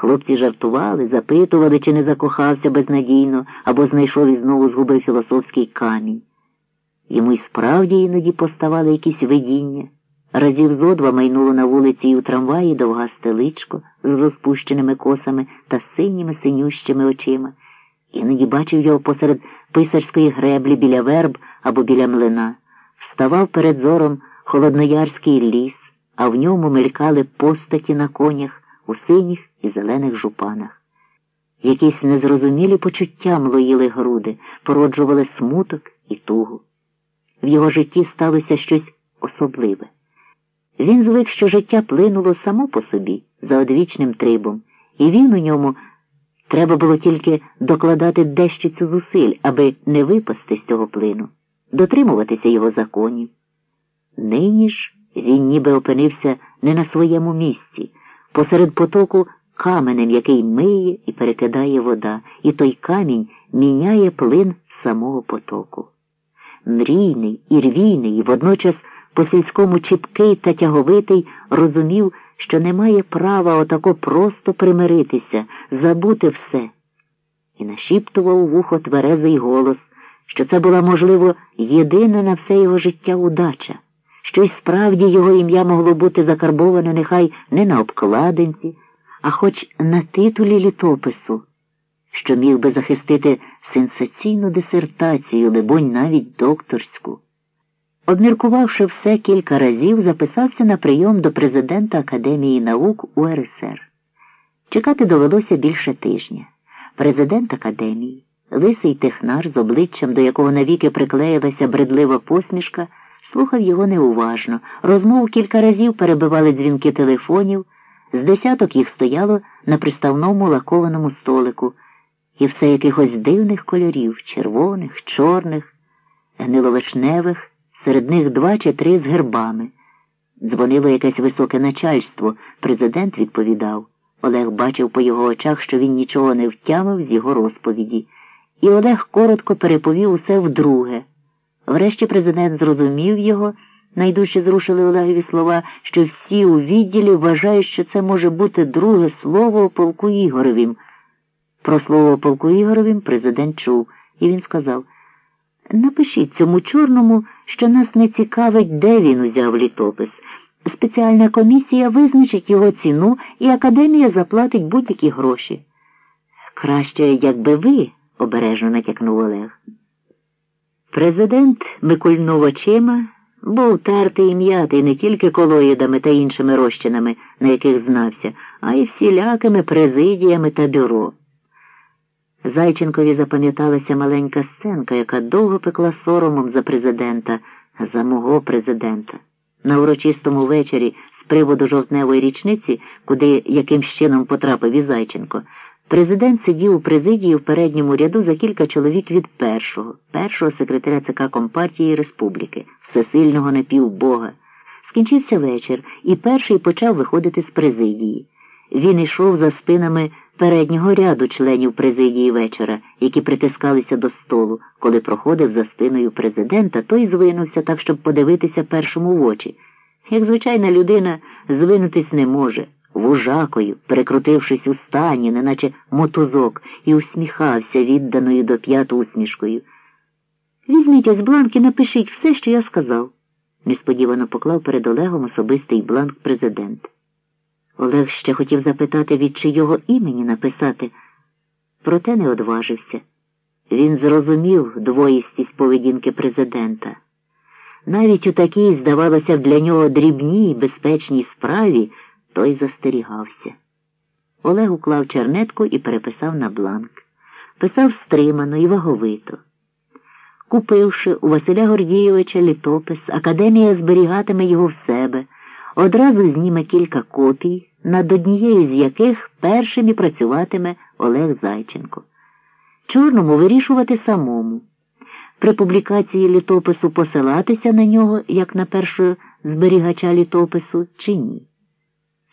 Хлопці жартували, запитували, чи не закохався безнадійно або знайшов і знову згубив філософський камінь. Йому й справді іноді поставали якісь видіння. Разів зо два майнуло на вулиці і у трамваї довга стеличко з розпущеними косами та синіми синющими очима. Іноді бачив його посеред писарської греблі біля верб або біля млина. Вставав перед зором холодноярський ліс, а в ньому мелькали постаті на конях у синіх і зелених жупанах. Якісь незрозумілі почуття млоїли груди, породжували смуток і тугу. В його житті сталося щось особливе. Він звик, що життя плинуло само по собі, за одвічним трибом, і він у ньому треба було тільки докладати дещицю зусиль, аби не випасти з цього плину, дотримуватися його законів. Нині ж він ніби опинився не на своєму місці, посеред потоку каменем, який миє і перекидає вода, і той камінь міняє плин самого потоку. Мрійний і рвійний, і водночас по сільському чіпкий та тяговитий розумів, що не має права отако просто примиритися, забути все. І нашіптував вухо тверезий голос, що це була, можливо, єдина на все його життя удача, що й справді його ім'я могло бути закарбоване нехай не на обкладинці, а хоч на титулі літопису, що міг би захистити сенсаційну дисертацію, либонь, навіть докторську. Обміркувавши все кілька разів, записався на прийом до президента Академії наук УРСР. Чекати довелося більше тижня. Президент академії, лисий технар з обличчям, до якого навіки приклеїлася бредлива посмішка, слухав його неуважно. Розмов кілька разів перебивали дзвінки телефонів, з десяток їх стояло на приставному лакованому столику, і все якихось дивних кольорів червоних, чорних, гниловишневих серед них два чи три з гербами. Дзвонило якесь високе начальство, президент відповідав. Олег бачив по його очах, що він нічого не втямив з його розповіді, і Олег коротко переповів усе вдруге. Врешті президент зрозумів його, найдужче зрушили Олегові слова, що всі у відділі вважають, що це може бути друге слово полку Ігоровім. Про слово полку Ігоровім президент чув, і він сказав Напишіть цьому чорному, що нас не цікавить, де він узяв літопис. Спеціальна комісія визначить його ціну і академія заплатить будь-які гроші. Краще, якби ви, обережно натякнув Олег. Президент Микульнув очима був тертий і м'ятий не тільки колоїдами та іншими розчинами, на яких знався, а й всілякими президіями та бюро. Зайченкові запам'яталася маленька сценка, яка довго пекла соромом за президента, за мого президента. На урочистому вечорі з приводу жовтневої річниці, куди якимсь чином потрапив і Зайченко, президент сидів у президії в передньому ряду за кілька чоловік від першого, першого секретаря ЦК Компартії Республіки, всесильного напівбога. Скінчився вечір, і перший почав виходити з президії. Він йшов за спинами переднього ряду членів президії вечора, які притискалися до столу, коли проходив за спиною президента, той звинувся так, щоб подивитися першому в очі. Як звичайна людина звинутись не може, вужакою, перекрутившись у стані, неначе мотузок, і усміхався відданою до п'яту усмішкою. Візьміть ось бланк і напишіть все, що я сказав, несподівано поклав перед Олегом особистий бланк президент. Олег ще хотів запитати, від чийого імені написати, проте не одважився. Він зрозумів двоїстість поведінки президента. Навіть у такій, здавалося, для нього дрібній безпечній справі той застерігався. Олег уклав чернетку і переписав на бланк. Писав стримано і ваговито. Купивши у Василя Гордійовича літопис, академія зберігатиме його в себе, одразу зніме кілька копій над однією з яких першим і працюватиме Олег Зайченко. Чорному вирішувати самому. При публікації літопису посилатися на нього, як на першого зберігача літопису, чи ні.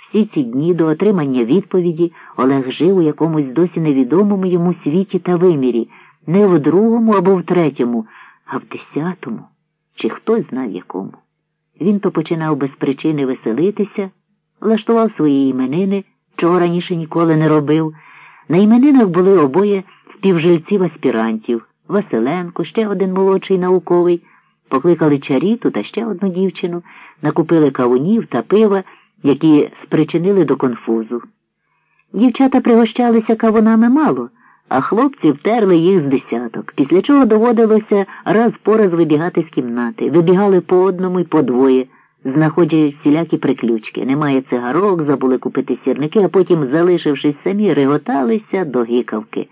Всі ці дні до отримання відповіді Олег жив у якомусь досі невідомому йому світі та вимірі, не в другому або в третьому, а в десятому, чи хтось знав якому. Він то починав без причини веселитися влаштував свої іменини чого раніше ніколи не робив. На іменинах були обоє співжильців аспірантів Василенко, ще один молодший науковий, покликали чаріту та ще одну дівчину, накупили кавунів та пива, які спричинили до конфузу. Дівчата пригощалися кавунами мало, а хлопці втерли їх з десяток, після чого доводилося раз по раз вибігати з кімнати. Вибігали по одному й по двоє, знаходять всілякі приключки. Немає цигарок, забули купити сірники, а потім, залишившись самі, реготалися до гікавки.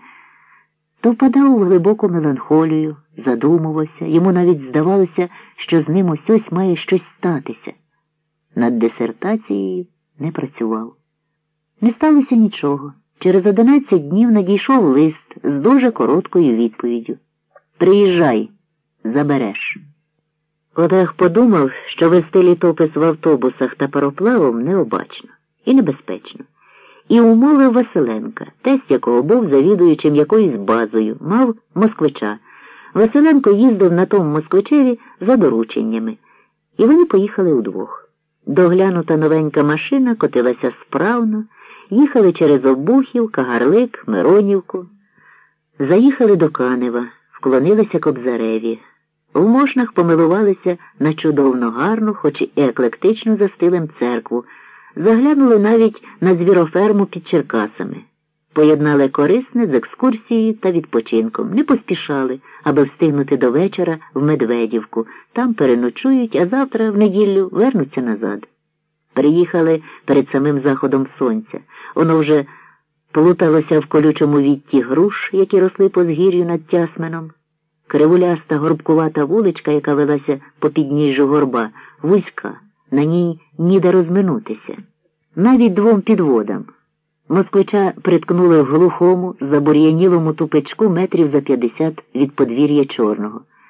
То впадав у глибоку меланхолію, задумувався, йому навіть здавалося, що з ним ось ось має щось статися. Над дисертацією не працював. Не сталося нічого. Через одинадцять днів надійшов лист з дуже короткою відповіддю. Приїжджай, забереш. Олег подумав, що вести літопис в автобусах та пароплавом необачно і небезпечно. І умовив Василенка, тесть якого був завідуючим якоюсь базою, мав москвича. Василенко їздив на тому москвичеві за дорученнями, і вони поїхали удвох. Доглянута новенька машина котилася справно, їхали через Обухів, Кагарлик, Миронівку. Заїхали до Канева, вклонилися Кобзареві. В мошнах помилувалися на чудовно гарну, хоч і еклектично застилим церкву, заглянули навіть на звіроферму під Черкасами, поєднали корисне з екскурсією та відпочинком, не поспішали, аби встигнути до вечора в Медведівку. Там переночують, а завтра, в неділю, вернуться назад. Приїхали перед самим заходом сонця. Воно вже плуталося в колючому вітті груш, які росли по згір'ю над Тясменом. Кривуляста горбкувата вуличка, яка велася по підніжжю горба, вузька, на ній ніде розминутися. Навіть двом підводам. Москвича приткнули в глухому, забур'янілому тупичку метрів за п'ятдесят від подвір'я чорного.